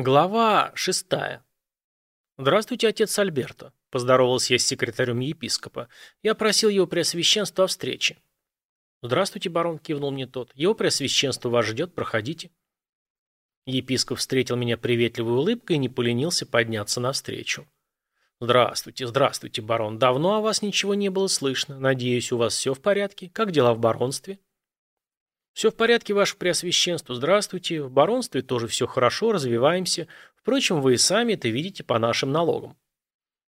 Глава шестая. «Здравствуйте, отец Альберто», – поздоровался я с секретарем епископа. Я просил его преосвященства о встрече. «Здравствуйте, барон», – кивнул мне тот. «Его преосвященство вас ждет, проходите». Епископ встретил меня приветливой улыбкой и не поленился подняться навстречу. «Здравствуйте, здравствуйте, барон. Давно о вас ничего не было слышно. Надеюсь, у вас все в порядке? Как дела в баронстве?» «Все в порядке, ваше преосвященство. Здравствуйте. В баронстве тоже все хорошо, развиваемся. Впрочем, вы и сами это видите по нашим налогам».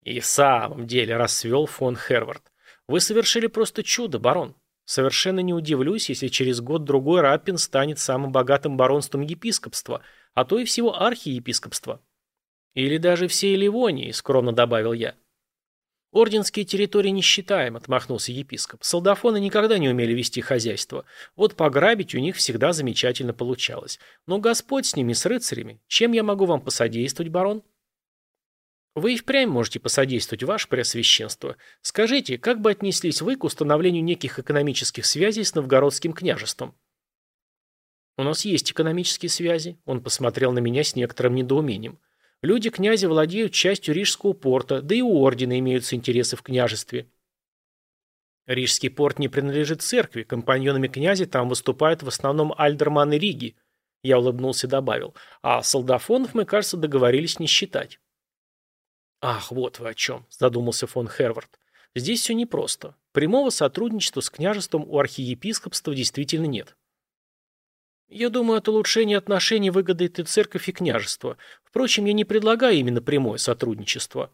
«И в самом деле», – расцвел фон Хервард. «Вы совершили просто чудо, барон. Совершенно не удивлюсь, если через год-другой Раппин станет самым богатым баронством епископства, а то и всего архиепископства». «Или даже всей Ливонии», – скромно добавил я. «Орденские территории не считаем», — отмахнулся епископ. «Солдафоны никогда не умели вести хозяйство. Вот пограбить у них всегда замечательно получалось. Но Господь с ними, с рыцарями. Чем я могу вам посодействовать, барон?» «Вы и впрямь можете посодействовать, ваше преосвященство. Скажите, как бы отнеслись вы к установлению неких экономических связей с новгородским княжеством?» «У нас есть экономические связи», — он посмотрел на меня с некоторым недоумением. Люди князя владеют частью Рижского порта, да и у ордена имеются интересы в княжестве. Рижский порт не принадлежит церкви, компаньонами князя там выступают в основном альдерманы Риги. Я улыбнулся и добавил. А солдафонов мы, кажется, договорились не считать. Ах, вот вы о чем, задумался фон Хервард. Здесь все непросто. Прямого сотрудничества с княжеством у архиепископства действительно нет. Я думаю, от улучшения отношений выгодает и церковь, и княжество. Впрочем, я не предлагаю именно прямое сотрудничество.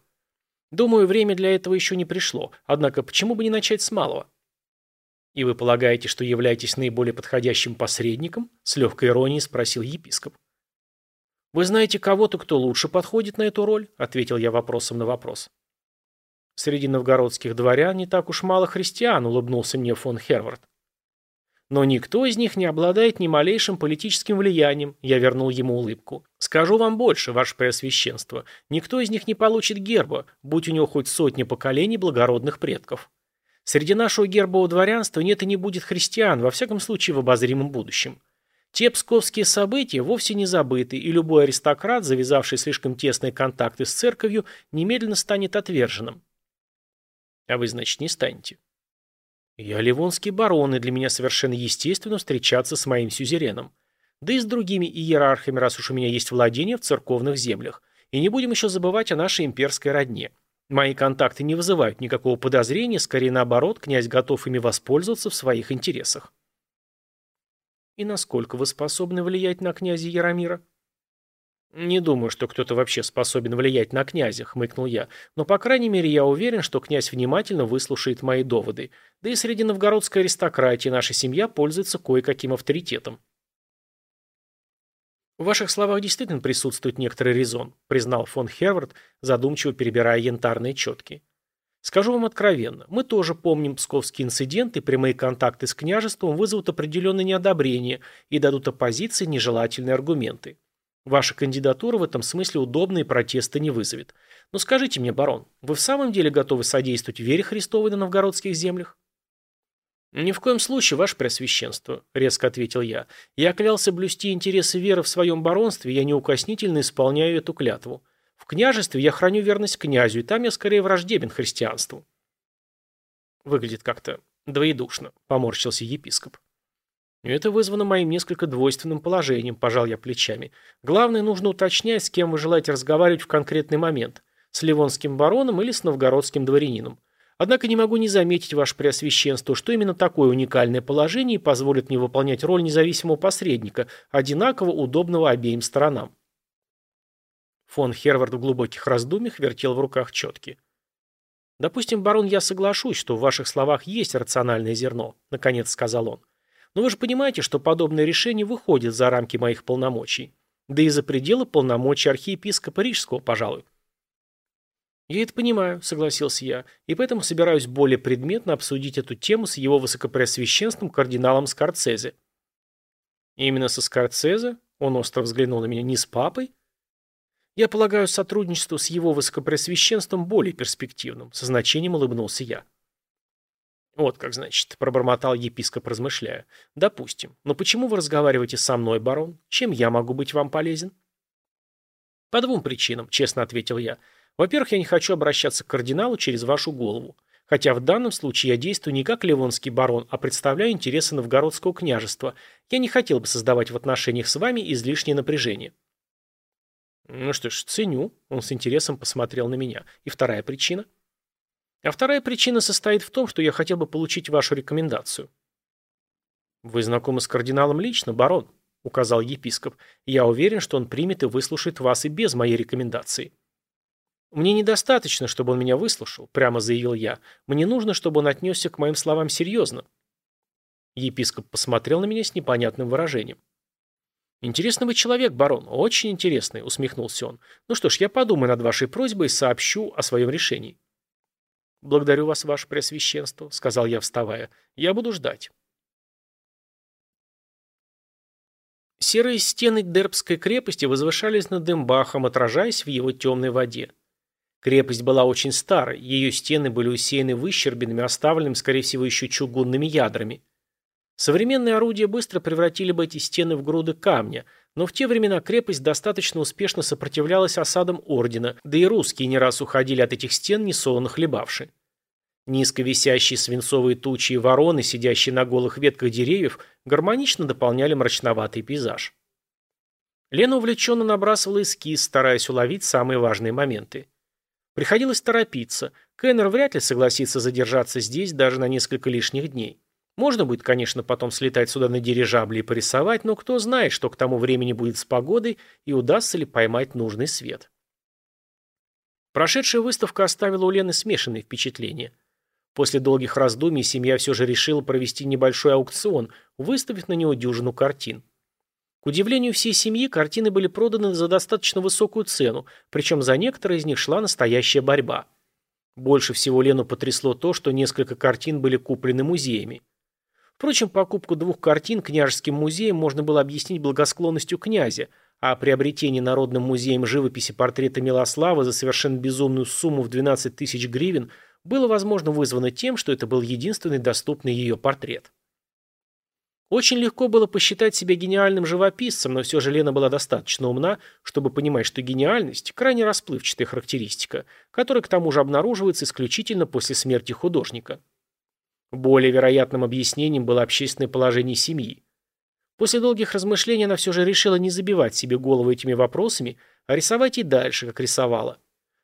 Думаю, время для этого еще не пришло. Однако, почему бы не начать с малого? И вы полагаете, что являетесь наиболее подходящим посредником? С легкой иронией спросил епископ. Вы знаете кого-то, кто лучше подходит на эту роль? Ответил я вопросом на вопрос. Среди новгородских дворян не так уж мало христиан, улыбнулся мне фон Хервард. Но никто из них не обладает ни малейшим политическим влиянием, я вернул ему улыбку. Скажу вам больше, ваше преосвященство, никто из них не получит герба, будь у него хоть сотни поколений благородных предков. Среди нашего гербового дворянства нет и не будет христиан, во всяком случае в обозримом будущем. Те псковские события вовсе не забыты, и любой аристократ, завязавший слишком тесные контакты с церковью, немедленно станет отверженным. А вы, значит, не станете. Я ливонский барон, и для меня совершенно естественно встречаться с моим сюзереном. Да и с другими иерархами, раз уж у меня есть владение в церковных землях. И не будем еще забывать о нашей имперской родне. Мои контакты не вызывают никакого подозрения, скорее наоборот, князь готов ими воспользоваться в своих интересах. И насколько вы способны влиять на князя Яромира? «Не думаю, что кто-то вообще способен влиять на князя», — хмыкнул я. «Но, по крайней мере, я уверен, что князь внимательно выслушает мои доводы. Да и среди новгородской аристократии наша семья пользуется кое-каким авторитетом». «В ваших словах действительно присутствует некоторый резон», — признал фон Хервард, задумчиво перебирая янтарные четки. «Скажу вам откровенно, мы тоже помним псковский инцидент, и прямые контакты с княжеством вызовут определенное неодобрение и дадут оппозиции нежелательные аргументы. Ваша кандидатура в этом смысле удобные протесты не вызовет. Но скажите мне, барон, вы в самом деле готовы содействовать вере Христовой на новгородских землях? «Ни в коем случае, ваше преосвященство», — резко ответил я. «Я клялся блюсти интересы веры в своем баронстве, я неукоснительно исполняю эту клятву. В княжестве я храню верность князю, и там я скорее враждебен христианству». «Выглядит как-то двоедушно», — поморщился епископ. Это вызвано моим несколько двойственным положением, пожал я плечами. Главное, нужно уточнять, с кем вы желаете разговаривать в конкретный момент. С ливонским бароном или с новгородским дворянином. Однако не могу не заметить, ваше преосвященство, что именно такое уникальное положение позволит мне выполнять роль независимого посредника, одинаково удобного обеим сторонам. Фон Хервард в глубоких раздумьях вертел в руках четки. «Допустим, барон, я соглашусь, что в ваших словах есть рациональное зерно», — наконец сказал он. Но вы же понимаете, что подобное решение выходит за рамки моих полномочий. Да и за пределы полномочий архиепископа Рижского, пожалуй. «Я это понимаю», — согласился я, «и поэтому собираюсь более предметно обсудить эту тему с его высокопреосвященством кардиналом Скорцезе». «Именно со Скорцезе?» — он остро взглянул на меня. «Не с папой?» «Я полагаю, сотрудничество с его высокопреосвященством более перспективным», — со значением улыбнулся я. «Вот как, значит», — пробормотал епископ, размышляя. «Допустим. Но почему вы разговариваете со мной, барон? Чем я могу быть вам полезен?» «По двум причинам», — честно ответил я. «Во-первых, я не хочу обращаться к кардиналу через вашу голову. Хотя в данном случае я действую не как ливонский барон, а представляю интересы новгородского княжества. Я не хотел бы создавать в отношениях с вами излишнее напряжение». «Ну что ж, ценю», — он с интересом посмотрел на меня. «И вторая причина?» «А вторая причина состоит в том, что я хотел бы получить вашу рекомендацию». «Вы знакомы с кардиналом лично, барон?» — указал епископ. «Я уверен, что он примет и выслушает вас и без моей рекомендации». «Мне недостаточно, чтобы он меня выслушал», — прямо заявил я. «Мне нужно, чтобы он отнесся к моим словам серьезно». Епископ посмотрел на меня с непонятным выражением. «Интересный вы человек, барон, очень интересный», — усмехнулся он. «Ну что ж, я подумаю над вашей просьбой и сообщу о своем решении». «Благодарю вас, ваше преосвященство», — сказал я, вставая. «Я буду ждать». Серые стены Дербской крепости возвышались над Дембахом, отражаясь в его темной воде. Крепость была очень старой, ее стены были усеяны выщербинами, оставленными, скорее всего, еще чугунными ядрами. Современные орудия быстро превратили бы эти стены в груды камня, но в те времена крепость достаточно успешно сопротивлялась осадам ордена, да и русские не раз уходили от этих стен несолоно хлебавши. Низко висящие свинцовые тучи и вороны, сидящие на голых ветках деревьев, гармонично дополняли мрачноватый пейзаж. Лена увлеченно набрасывала эскиз, стараясь уловить самые важные моменты. Приходилось торопиться. Кеннер вряд ли согласится задержаться здесь даже на несколько лишних дней. Можно будет, конечно, потом слетать сюда на дирижабле и порисовать, но кто знает, что к тому времени будет с погодой и удастся ли поймать нужный свет. Прошедшая выставка оставила у Лены смешанные впечатления – После долгих раздумий семья все же решила провести небольшой аукцион, выставив на него дюжину картин. К удивлению всей семьи, картины были проданы за достаточно высокую цену, причем за некоторые из них шла настоящая борьба. Больше всего Лену потрясло то, что несколько картин были куплены музеями. Впрочем, покупку двух картин княжеским музеем можно было объяснить благосклонностью князя, а приобретение Народным музеем живописи портрета Милослава за совершенно безумную сумму в 12 тысяч гривен – было, возможно, вызвано тем, что это был единственный доступный ее портрет. Очень легко было посчитать себя гениальным живописцем, но все же Лена была достаточно умна, чтобы понимать, что гениальность – крайне расплывчатая характеристика, которая к тому же обнаруживается исключительно после смерти художника. Более вероятным объяснением было общественное положение семьи. После долгих размышлений она все же решила не забивать себе голову этими вопросами, а рисовать и дальше, как рисовала.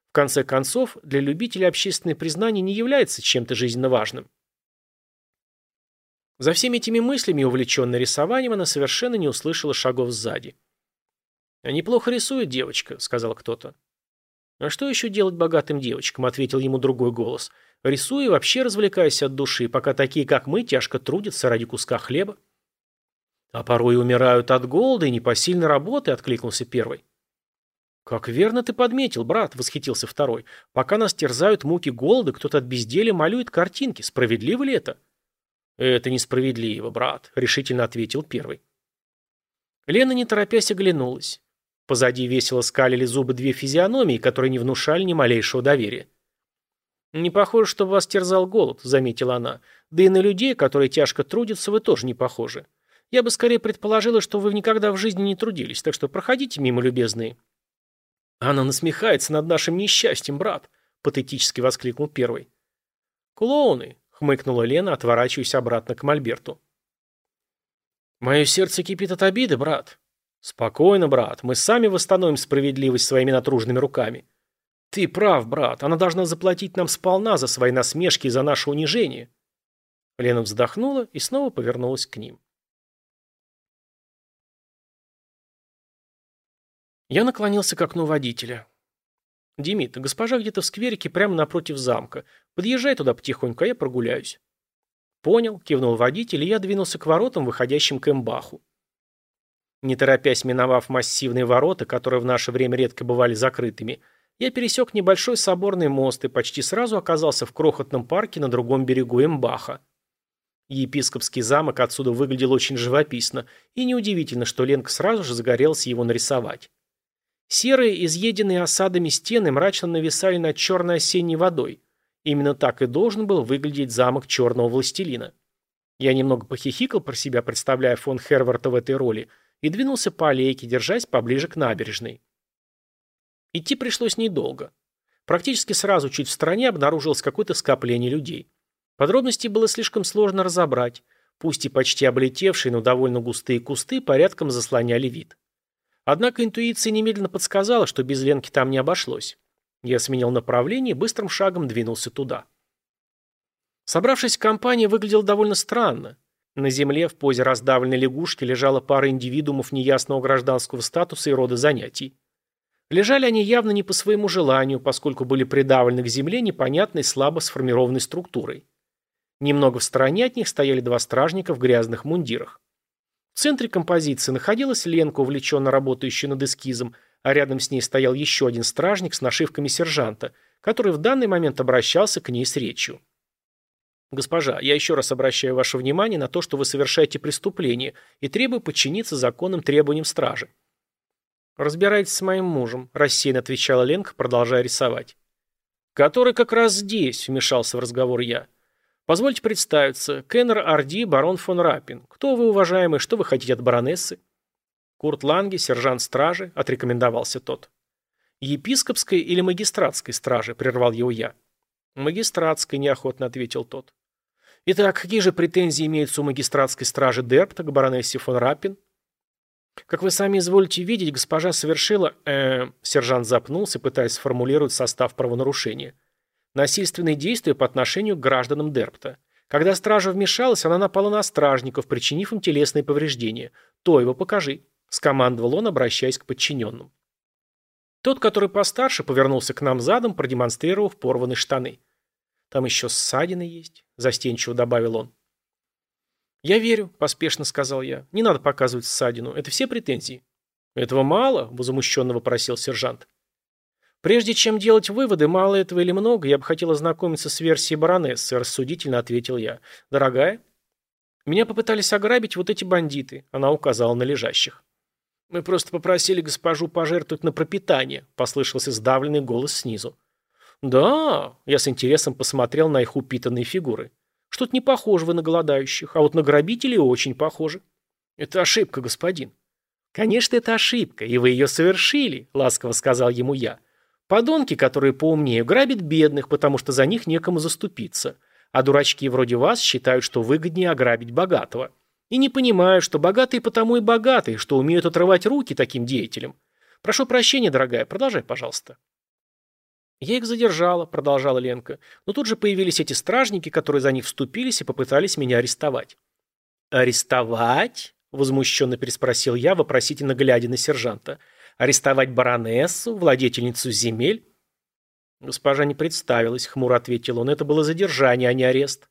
В конце концов, для любителя общественное признание не является чем-то жизненно важным. За всеми этими мыслями, увлеченной рисованием, она совершенно не услышала шагов сзади. «А неплохо рисует девочка», — сказал кто-то. «А что еще делать богатым девочкам?» — ответил ему другой голос. «Рисуй и вообще развлекайся от души, пока такие, как мы, тяжко трудятся ради куска хлеба». «А порой умирают от голода и непосильной работы», — откликнулся первый. «Как верно ты подметил, брат», — восхитился второй. «Пока нас терзают муки голода, кто-то от безделия малюет картинки. Справедливо ли это?» «Это несправедливо, брат», — решительно ответил первый. Лена, не торопясь, оглянулась. Позади весело скалили зубы две физиономии, которые не внушали ни малейшего доверия. «Не похоже, что вас терзал голод», — заметила она. «Да и на людей, которые тяжко трудятся, вы тоже не похожи. Я бы скорее предположила, что вы никогда в жизни не трудились, так что проходите мимо, любезные». «Она насмехается над нашим несчастьем, брат», — патетически воскликнул первый. «Клоуны», — хмыкнула Лена, отворачиваясь обратно к Мольберту. «Мое сердце кипит от обиды, брат». «Спокойно, брат, мы сами восстановим справедливость своими натруженными руками». «Ты прав, брат, она должна заплатить нам сполна за свои насмешки и за наше унижение». Лена вздохнула и снова повернулась к ним. Я наклонился к окну водителя. «Демид, госпожа где-то в скверике прямо напротив замка. Подъезжай туда потихоньку, а я прогуляюсь». «Понял», — кивнул водитель, и я двинулся к воротам, выходящим к Эмбаху. Не торопясь, миновав массивные ворота, которые в наше время редко бывали закрытыми, я пересек небольшой соборный мост и почти сразу оказался в крохотном парке на другом берегу Эмбаха. Епископский замок отсюда выглядел очень живописно, и неудивительно, что Ленка сразу же загорелся его нарисовать. Серые, изъеденные осадами стены мрачно нависали над черной осенней водой. Именно так и должен был выглядеть замок черного властелина. Я немного похихикал про себя, представляя фон Херварта в этой роли, и двинулся по аллейке, держась поближе к набережной. Идти пришлось недолго. Практически сразу чуть в стороне обнаружилось какое-то скопление людей. Подробностей было слишком сложно разобрать. Пусть и почти облетевшие, но довольно густые кусты порядком заслоняли вид. Однако интуиция немедленно подсказала, что без Ленки там не обошлось. Я сменил направление и быстрым шагом двинулся туда. Собравшись компания выглядела довольно странно. На земле в позе раздавленной лягушки лежала пара индивидуумов неясного гражданского статуса и рода занятий. Лежали они явно не по своему желанию, поскольку были придавлены к земле непонятной слабо сформированной структурой. Немного в стороне от них стояли два стражника в грязных мундирах. В центре композиции находилась Ленка, увлеченно работающая над эскизом, а рядом с ней стоял еще один стражник с нашивками сержанта, который в данный момент обращался к ней с речью. «Госпожа, я еще раз обращаю ваше внимание на то, что вы совершаете преступление и требую подчиниться законным требованиям стражи». «Разбирайтесь с моим мужем», – рассеянно отвечала Ленка, продолжая рисовать. «Который как раз здесь», – вмешался в разговор я. Позвольте представиться. Кеннер Арди, барон фон Раппин. Кто вы, уважаемый, что вы хотите от баронессы? Курт Ланге, сержант стражи, отрекомендовался тот. Епископской или магистратской стражи, прервал его я. Магистратской, неохотно ответил тот. Итак, какие же претензии имеются у магистратской стражи Дерпта к баронессе фон Раппин? Как вы сами изволите видеть, госпожа совершила... Э, сержант запнулся, пытаясь сформулировать состав правонарушения. Насильственные действия по отношению к гражданам Дерпта. Когда стража вмешалась, она напала на стражников, причинив им телесные повреждения. То его покажи, скомандовал он, обращаясь к подчиненным. Тот, который постарше, повернулся к нам задом, продемонстрировав порванные штаны. «Там еще ссадины есть», – застенчиво добавил он. «Я верю», – поспешно сказал я. «Не надо показывать ссадину. Это все претензии». «Этого мало?» – возмущенно вопросил сержант. «Прежде чем делать выводы, мало этого или много, я бы хотел ознакомиться с версией баронессы», – рассудительно ответил я. «Дорогая?» «Меня попытались ограбить вот эти бандиты», – она указала на лежащих. «Мы просто попросили госпожу пожертвовать на пропитание», – послышался сдавленный голос снизу. «Да», – я с интересом посмотрел на их упитанные фигуры. «Что-то не похоже вы на голодающих, а вот на грабителей очень похоже». «Это ошибка, господин». «Конечно, это ошибка, и вы ее совершили», – ласково сказал ему я. Подонки, которые поумнее, грабят бедных, потому что за них некому заступиться. А дурачки вроде вас считают, что выгоднее ограбить богатого. И не понимают, что богатые потому и богатые, что умеют отрывать руки таким деятелям. Прошу прощения, дорогая, продолжай, пожалуйста. Я их задержала, продолжала Ленка, но тут же появились эти стражники, которые за них вступились и попытались меня арестовать. «Арестовать?» – возмущенно переспросил я, вопросительно глядя на сержанта – Арестовать баронессу, владетельницу земель? Госпожа не представилась, хмуро ответил он. Это было задержание, а не арест.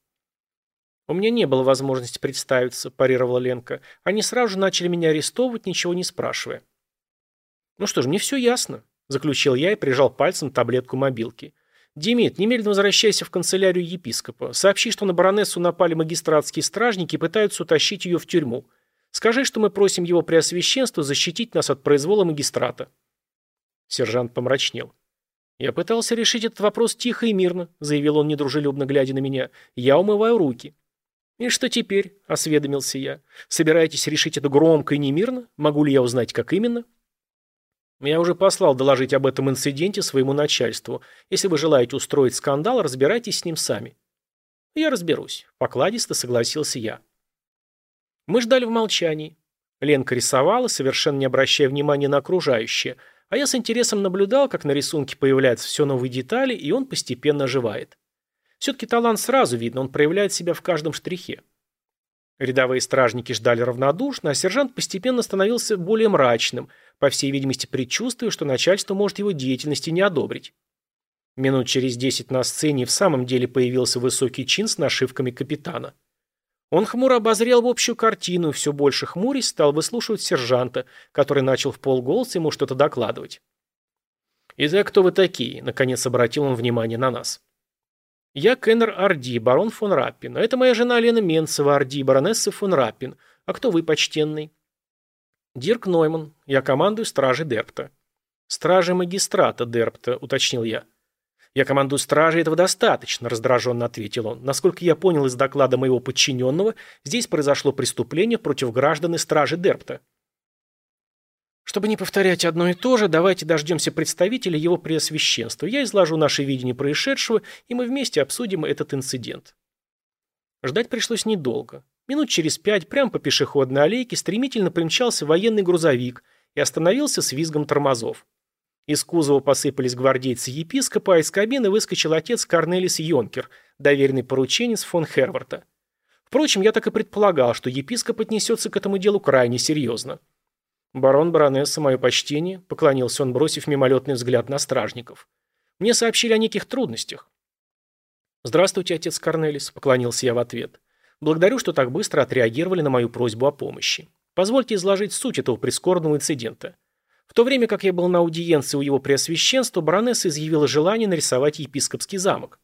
У меня не было возможности представиться, парировала Ленка. Они сразу же начали меня арестовывать, ничего не спрашивая. Ну что ж, мне все ясно, заключил я и прижал пальцем таблетку мобилки. Демид, немедленно возвращайся в канцелярию епископа. Сообщи, что на баронессу напали магистратские стражники и пытаются утащить ее в тюрьму. Скажи, что мы просим его преосвященство защитить нас от произвола магистрата». Сержант помрачнел. «Я пытался решить этот вопрос тихо и мирно», — заявил он, недружелюбно глядя на меня. «Я умываю руки». «И что теперь?» — осведомился я. «Собираетесь решить это громко и немирно? Могу ли я узнать, как именно?» «Я уже послал доложить об этом инциденте своему начальству. Если вы желаете устроить скандал, разбирайтесь с ним сами». «Я разберусь», — покладисто согласился я. Мы ждали в молчании. Ленка рисовала, совершенно не обращая внимания на окружающее, а я с интересом наблюдал, как на рисунке появляются все новые детали, и он постепенно оживает. Все-таки талант сразу видно, он проявляет себя в каждом штрихе. Рядовые стражники ждали равнодушно, а сержант постепенно становился более мрачным, по всей видимости предчувствуя, что начальство может его деятельности не одобрить. Минут через десять на сцене в самом деле появился высокий чин с нашивками капитана. Он хмуро обозрел в общую картину все больше хмурясь стал выслушивать сержанта, который начал в полголоса ему что-то докладывать. «Итак, кто вы такие?» – наконец обратил он внимание на нас. «Я Кеннер Арди, барон фон Раппин. А это моя жена Лена Менцева Арди, баронесса фон Раппин. А кто вы, почтенный?» «Дирк Нойман. Я командую стражей Дерпта». «Стражи магистрата Дерпта», – уточнил я. «Я командую стражей, этого достаточно», – раздраженно ответил он. «Насколько я понял из доклада моего подчиненного, здесь произошло преступление против граждан и стражи Дерпта». Чтобы не повторять одно и то же, давайте дождемся представителя его преосвященства. Я изложу наше видение происшедшего, и мы вместе обсудим этот инцидент. Ждать пришлось недолго. Минут через пять прямо по пешеходной аллейке стремительно примчался военный грузовик и остановился с визгом тормозов. Из кузова посыпались гвардейцы епископа, а из кабины выскочил отец Корнелис Йонкер, доверенный порученец фон Херварта. Впрочем, я так и предполагал, что епископ отнесется к этому делу крайне серьезно. «Барон, баронесса, мое почтение», — поклонился он, бросив мимолетный взгляд на стражников. «Мне сообщили о неких трудностях». «Здравствуйте, отец Корнелис», — поклонился я в ответ. «Благодарю, что так быстро отреагировали на мою просьбу о помощи. Позвольте изложить суть этого прискорбного инцидента. В то время как я был на аудиенции у его преосвященства, баронесса изъявила желание нарисовать епископский замок.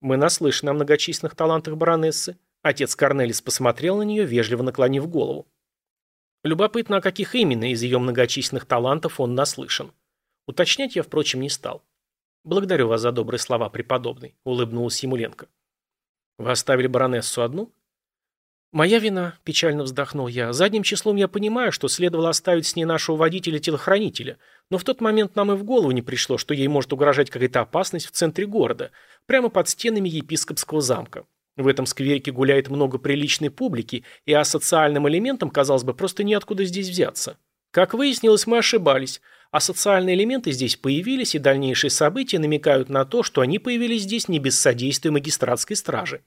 Мы наслышаны о многочисленных талантах баронессы. Отец Корнелис посмотрел на нее, вежливо наклонив голову. Любопытно, о каких именно из ее многочисленных талантов он наслышан. Уточнять я, впрочем, не стал. «Благодарю вас за добрые слова, преподобный», — улыбнулась Емуленко. «Вы оставили баронессу одну?» «Моя вина», – печально вздохнул я. «Задним числом я понимаю, что следовало оставить с ней нашего водителя-телохранителя, но в тот момент нам и в голову не пришло, что ей может угрожать какая-то опасность в центре города, прямо под стенами епископского замка. В этом скверике гуляет много приличной публики, и а социальным элементам, казалось бы, просто неоткуда здесь взяться. Как выяснилось, мы ошибались, а социальные элементы здесь появились, и дальнейшие события намекают на то, что они появились здесь не без содействия магистратской стражи».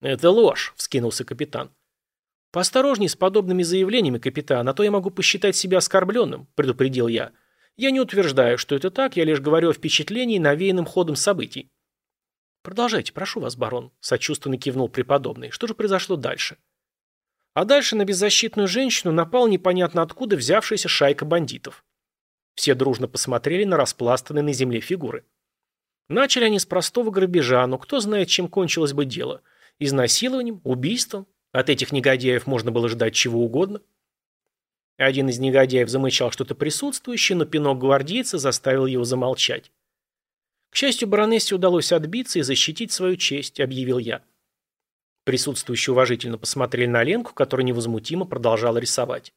«Это ложь», — вскинулся капитан. «Поосторожней с подобными заявлениями, капитан, а то я могу посчитать себя оскорбленным», — предупредил я. «Я не утверждаю, что это так, я лишь говорю о впечатлении, навеянном ходом событий». «Продолжайте, прошу вас, барон», — сочувственно кивнул преподобный. «Что же произошло дальше?» А дальше на беззащитную женщину напал непонятно откуда взявшаяся шайка бандитов. Все дружно посмотрели на распластанные на земле фигуры. Начали они с простого грабежа, но кто знает, чем кончилось бы дело. Изнасилованием, убийством. От этих негодяев можно было ждать чего угодно. Один из негодяев замычал что-то присутствующее, но пинок гвардейца заставил его замолчать. К счастью, баронессе удалось отбиться и защитить свою честь, объявил я. Присутствующие уважительно посмотрели на Ленку, которая невозмутимо продолжала рисовать.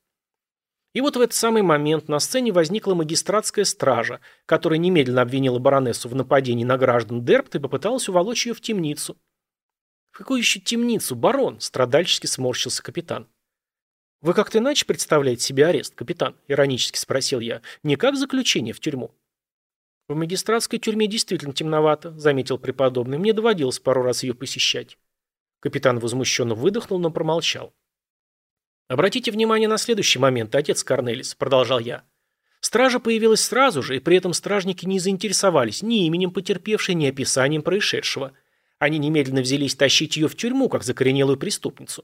И вот в этот самый момент на сцене возникла магистратская стража, которая немедленно обвинила баронессу в нападении на граждан Дерпт и попыталась уволочь ее в темницу. «В какую еще темницу, барон?» – страдальчески сморщился капитан. «Вы как-то иначе представляете себе арест, капитан?» – иронически спросил я. «Не как заключение в тюрьму?» «В магистратской тюрьме действительно темновато», – заметил преподобный. «Мне доводилось пару раз ее посещать». Капитан возмущенно выдохнул, но промолчал. «Обратите внимание на следующий момент, отец Корнелис», – продолжал я. Стража появилась сразу же, и при этом стражники не заинтересовались ни именем потерпевшей, ни описанием происшедшего – они немедленно взялись тащить ее в тюрьму, как закоренелую преступницу.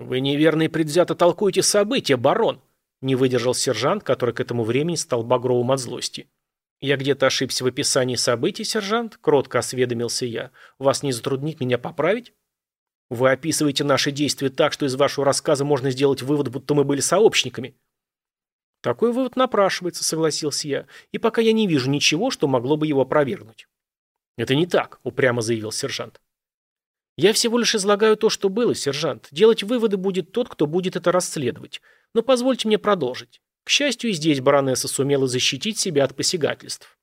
«Вы неверно и предвзято толкуете события, барон!» Не выдержал сержант, который к этому времени стал багровым от злости. «Я где-то ошибся в описании событий, сержант?» – кротко осведомился я. «Вас не затруднит меня поправить?» «Вы описываете наши действия так, что из вашего рассказа можно сделать вывод, будто мы были сообщниками». «Такой вывод напрашивается», – согласился я, «и пока я не вижу ничего, что могло бы его опровергнуть». «Это не так», — упрямо заявил сержант. «Я всего лишь излагаю то, что было, сержант. Делать выводы будет тот, кто будет это расследовать. Но позвольте мне продолжить. К счастью, и здесь баронесса сумела защитить себя от посягательств».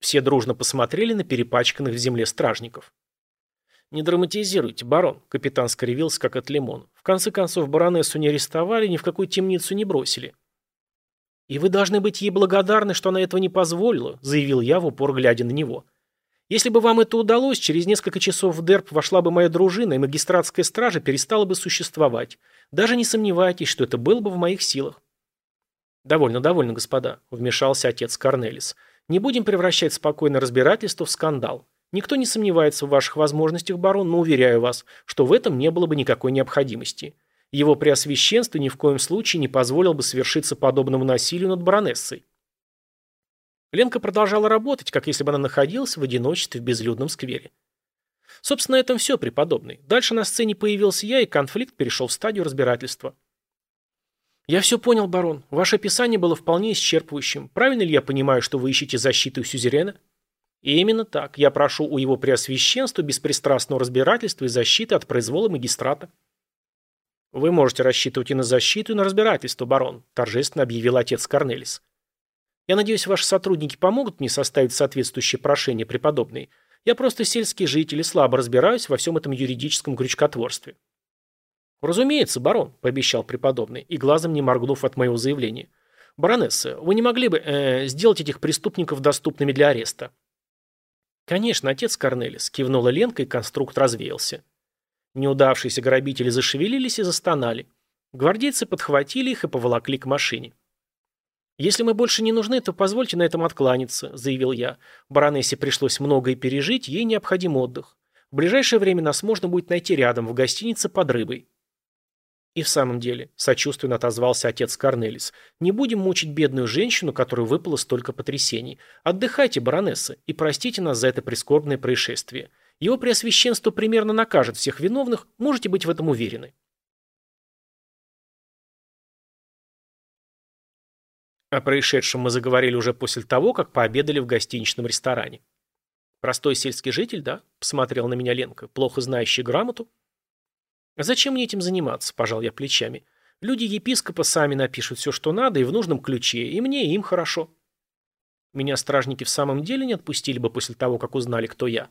Все дружно посмотрели на перепачканных в земле стражников. «Не драматизируйте, барон», — капитан скривился, как от лимона. «В конце концов, баронессу не арестовали, ни в какую темницу не бросили». «И вы должны быть ей благодарны, что она этого не позволила», — заявил я в упор, глядя на него. Если бы вам это удалось, через несколько часов в Дерп вошла бы моя дружина, и магистратская стража перестала бы существовать. Даже не сомневайтесь, что это было бы в моих силах. «Довольно, довольно, господа», — вмешался отец Корнелис. «Не будем превращать спокойное разбирательство в скандал. Никто не сомневается в ваших возможностях, барон, но уверяю вас, что в этом не было бы никакой необходимости. Его преосвященство ни в коем случае не позволил бы совершиться подобному насилию над баронессой. Ленка продолжала работать, как если бы она находилась в одиночестве в безлюдном сквере. Собственно, на этом все, преподобный. Дальше на сцене появился я, и конфликт перешел в стадию разбирательства. «Я все понял, барон. Ваше описание было вполне исчерпывающим. Правильно ли я понимаю, что вы ищете защиты у сюзерена?» И именно так. Я прошу у его преосвященства беспристрастного разбирательства и защиты от произвола магистрата. «Вы можете рассчитывать и на защиту, и на разбирательство, барон», – торжественно объявил отец Корнелис. «Я надеюсь, ваши сотрудники помогут мне составить соответствующее прошение, преподобный. Я просто сельский житель и слабо разбираюсь во всем этом юридическом крючкотворстве». «Разумеется, барон», – пообещал преподобный, и глазом не моргнув от моего заявления. «Баронесса, вы не могли бы э, сделать этих преступников доступными для ареста?» «Конечно, отец Корнелис», – кивнула Ленка, и конструкт развеялся. Неудавшиеся грабители зашевелились и застонали. Гвардейцы подхватили их и поволокли к машине. «Если мы больше не нужны, то позвольте на этом откланяться», – заявил я. «Баронессе пришлось многое пережить, ей необходим отдых. В ближайшее время нас можно будет найти рядом, в гостинице под рыбой». И в самом деле, сочувственно отозвался отец Корнелис, не будем мучить бедную женщину, которой выпало столько потрясений. Отдыхайте, баронесса, и простите нас за это прискорбное происшествие. Его преосвященство примерно накажет всех виновных, можете быть в этом уверены. О происшедшем мы заговорили уже после того, как пообедали в гостиничном ресторане. «Простой сельский житель, да?» – посмотрел на меня Ленка, плохо знающий грамоту. «Зачем мне этим заниматься?» – пожал я плечами. «Люди епископа сами напишут все, что надо, и в нужном ключе, и мне, и им хорошо». Меня стражники в самом деле не отпустили бы после того, как узнали, кто я.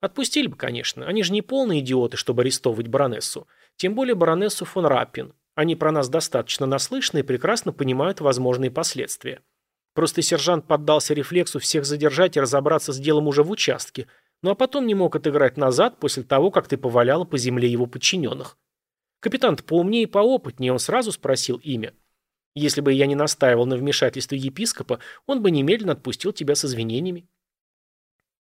Отпустили бы, конечно. Они же не полные идиоты, чтобы арестовывать баронессу. Тем более баронессу фон Раппин. Они про нас достаточно наслышаны и прекрасно понимают возможные последствия. Просто сержант поддался рефлексу всех задержать и разобраться с делом уже в участке, ну а потом не мог отыграть назад после того, как ты поваляла по земле его подчиненных. Капитан поумнее и поопытнее, он сразу спросил имя. Если бы я не настаивал на вмешательстве епископа, он бы немедленно отпустил тебя с извинениями.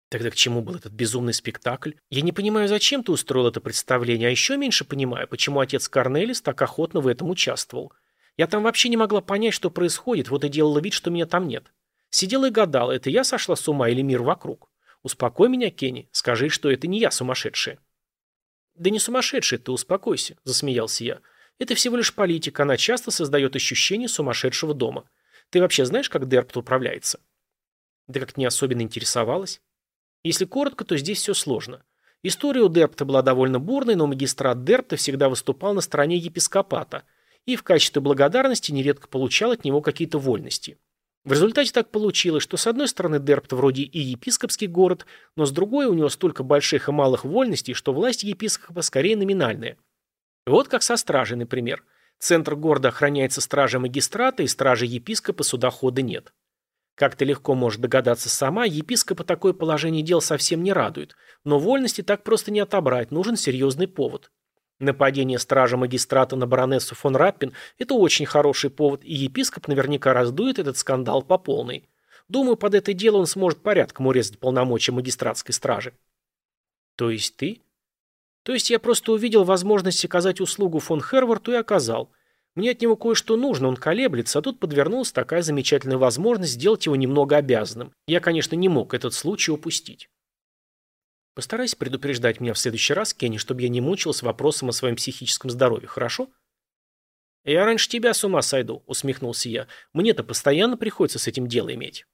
Тогда к чему был этот безумный спектакль? Я не понимаю, зачем ты устроил это представление, а еще меньше понимаю, почему отец Корнелис так охотно в этом участвовал. Я там вообще не могла понять, что происходит, вот и делала вид, что меня там нет. Сидела и гадала, это я сошла с ума или мир вокруг? Успокой меня, Кенни, скажи, что это не я сумасшедшая. Да не сумасшедшая ты, успокойся, засмеялся я. Это всего лишь политика, она часто создает ощущение сумасшедшего дома. Ты вообще знаешь, как Дерпт управляется? Да как не особенно интересовалась. Если коротко, то здесь все сложно. История у Дерпта была довольно бурной, но магистрат Дерпта всегда выступал на стороне епископата и в качестве благодарности нередко получал от него какие-то вольности. В результате так получилось, что с одной стороны Дерпт вроде и епископский город, но с другой у него столько больших и малых вольностей, что власть епископа скорее номинальная. Вот как со стражей, например. Центр города охраняется стражей магистрата, и стражи епископа сюда хода нет. Как ты легко можешь догадаться сама, епископа такое положение дел совсем не радует, но вольности так просто не отобрать, нужен серьезный повод. Нападение стража магистрата на баронессу фон Раппин – это очень хороший повод, и епископ наверняка раздует этот скандал по полной. Думаю, под это дело он сможет порядком урезать полномочия магистратской стражи. То есть ты? То есть я просто увидел возможность оказать услугу фон Херварту и оказал. Мне от него кое-что нужно, он колеблется, а тут подвернулась такая замечательная возможность сделать его немного обязанным. Я, конечно, не мог этот случай упустить. Постарайся предупреждать меня в следующий раз, Кенни, чтобы я не мучился вопросом о своем психическом здоровье, хорошо? Я раньше тебя с ума сойду, усмехнулся я. Мне-то постоянно приходится с этим дело иметь.